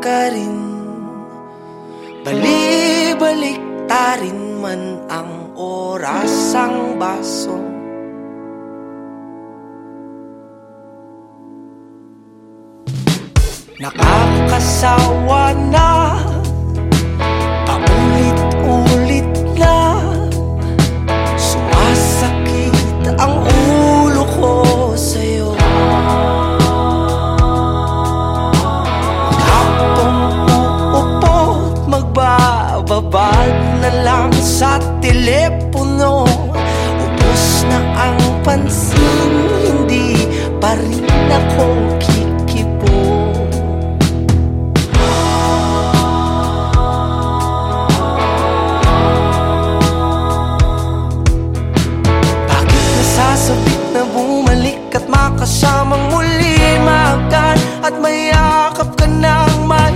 ka rin. Bali-balik ta rin man ang oras ang baso. Nakakasawa na magbababad na lang sa telepono. Ubus na ang pansin, hindi pa rin ako kikibo Bakit nasasabik na bumalik at makasamang muli Maagdan at mayakap ka ng maipin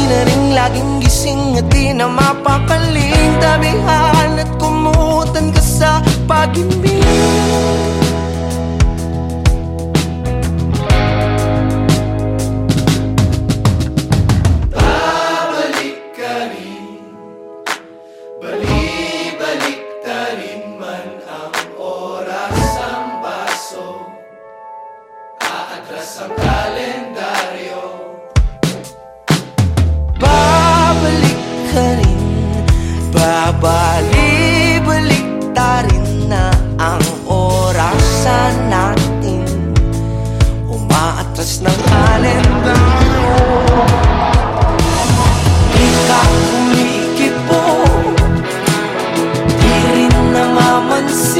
gabi na rin laging gising at di na mapakaling Tabihan at kumutan ka sa pag-ibig ka rin. Babali-balik ta rin na ang orasan natin. Umaatras ng kalendaryo. Di ka kumikipo Di rin namamansin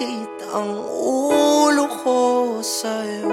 Sumasakit ang ulo ko sa'yo